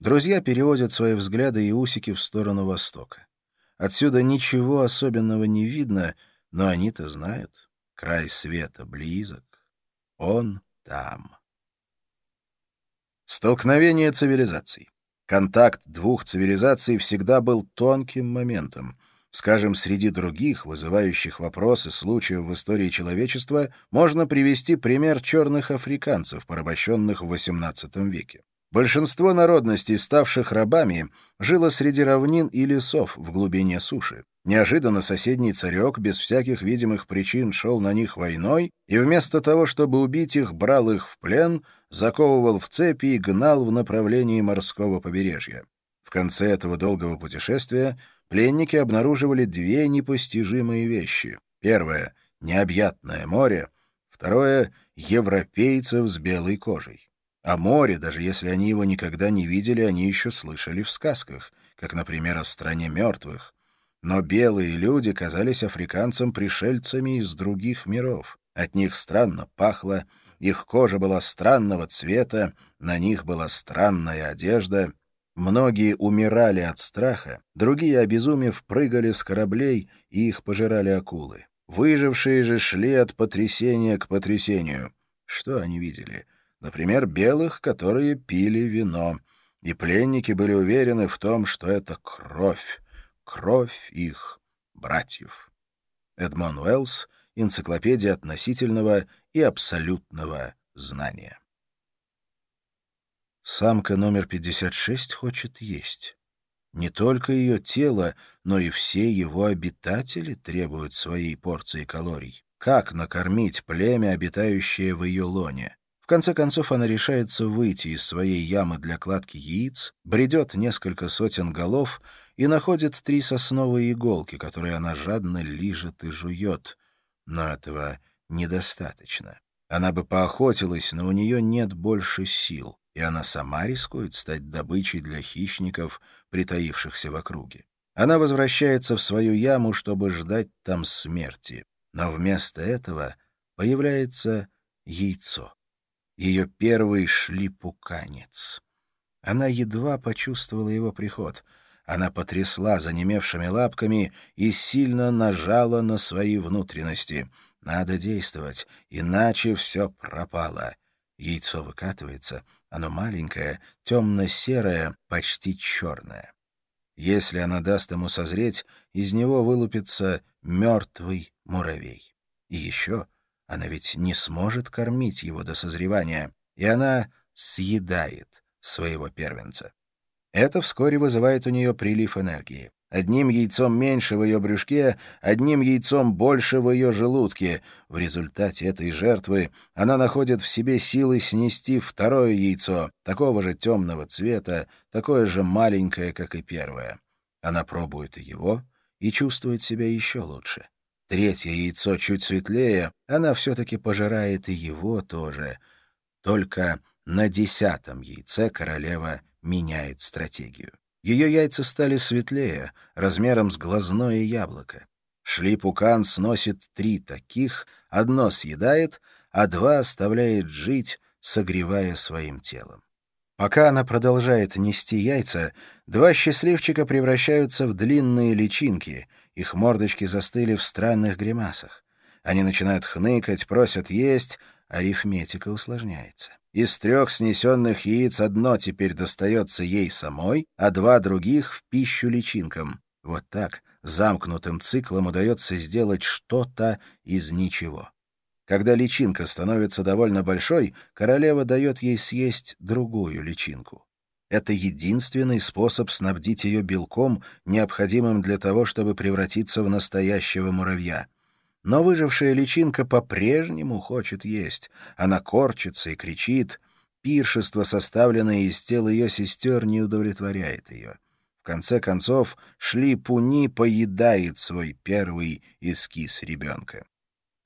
Друзья переводят свои взгляды и усики в сторону востока. Отсюда ничего особенного не видно, но они-то знают. Край света близок. Он там. Столкновение цивилизаций. Контакт двух цивилизаций всегда был тонким моментом. Скажем, среди других, вызывающих вопросы случаев в истории человечества, можно привести пример черных африканцев, порабощенных в XVIII веке. Большинство народностей, ставших рабами, жило среди равнин и лесов в глубине суши. Неожиданно соседний царек без всяких видимых причин шел на них войной и вместо того, чтобы убить их, брал их в плен, заковывал в цепи и гнал в направлении морского побережья. В конце этого долгого путешествия пленники обнаруживали две непостижимые вещи. Первое — необъятное море. Второе — европейцев с белой кожей. О море, даже если они его никогда не видели, они еще слышали в сказках, как, например, о стране мертвых. Но белые люди казались африканцам пришельцами из других миров. От них странно пахло, их кожа была странного цвета, на них была странная одежда, Многие умирали от страха, другие, обезумев, прыгали с кораблей, и их пожирали акулы. Выжившие же шли от потрясения к потрясению. Что они видели? Например, белых, которые пили вино. И пленники были уверены в том, что это кровь, кровь их братьев. Эдмон Уэллс «Энциклопедия относительного и абсолютного знания». Самка номер 56 хочет есть. Не только ее тело, но и все его обитатели требуют своей порции калорий. Как накормить племя, обитающее в ее лоне? Конце концов она решается выйти из своей ямы для кладки яиц, бредет несколько сотен голов и находит три сосновые иголки, которые она жадно лижет и жует. Но этого недостаточно. Она бы поохотилась, но у нее нет больше сил и она сама рискует стать добычей для хищников, притаившихся в округе. Она возвращается в свою яму, чтобы ждать там смерти. Но вместо этого появляется яйцо. Ее первый шлипуканец. Она едва почувствовала его приход. Она потрясла занемевшими лапками и сильно нажала на свои внутренности. Надо действовать, иначе все пропало. Яйцо выкатывается — оно маленькое, темно-серое, почти черное. Если она даст ему созреть, из него вылупится мертвый муравей. И еще она ведь не сможет кормить его до созревания, и она съедает своего первенца. Это вскоре вызывает у нее прилив энергии. Одним яйцом меньше в ее брюшке, одним яйцом больше в ее желудке. В результате этой жертвы она находит в себе силы снести второе яйцо, такого же темного цвета, такое же маленькое, как и первое. Она пробует его и чувствует себя еще лучше. Третье яйцо чуть светлее, она все-таки пожирает и его тоже. Только на десятом яйце королева меняет стратегию. Ее яйца стали светлее, размером с глазное яблоко. Шлипукан сносит три таких, одно съедает, а два оставляет жить, согревая своим телом. Пока она продолжает нести яйца, два счастливчика превращаются в длинные личинки, их мордочки застыли в странных гримасах. Они начинают хныкать, просят есть, арифметика усложняется. Из трех снесенных яиц одно теперь достается ей самой, а два других — в пищу личинкам. Вот так замкнутым циклом удается сделать что-то из ничего. Когда личинка становится довольно большой, королева дает ей съесть другую личинку. Это единственный способ снабдить ее белком, необходимым для того, чтобы превратиться в настоящего муравья — но выжившая личинка по-прежнему хочет есть. Она корчится и кричит. Пиршество, составленное из тел ее сестер, не удовлетворяет ее. В конце концов, Шли-Пуни поедает свой первый эскиз ребенка.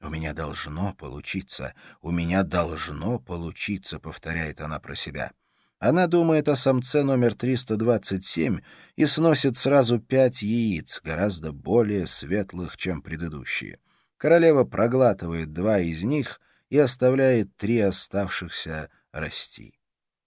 «У меня должно получиться, у меня должно получиться», — повторяет она про себя. Она думает о самце номер 327 и сносит сразу пять яиц, гораздо более светлых, чем предыдущие. Королева проглатывает два из них и оставляет три оставшихся расти.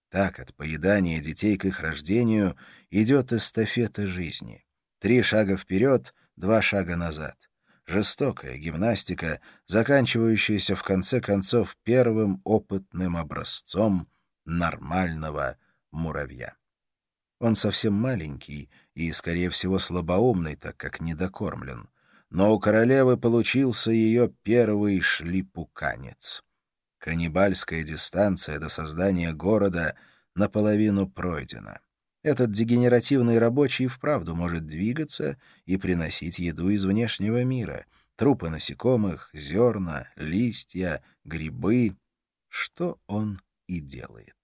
Так от поедания детей к их рождению идет эстафета жизни. Три шага вперед, два шага назад. Жестокая гимнастика, заканчивающаяся в конце концов первым опытным образцом нормального муравья. Он совсем маленький и, скорее всего, слабоумный, так как недокормлен. Но у королевы получился ее первый шлипуканец. Каннибальская дистанция до создания города наполовину пройдена. Этот дегенеративный рабочий вправду может двигаться и приносить еду из внешнего мира. Трупы насекомых, зерна, листья, грибы. Что он и делает.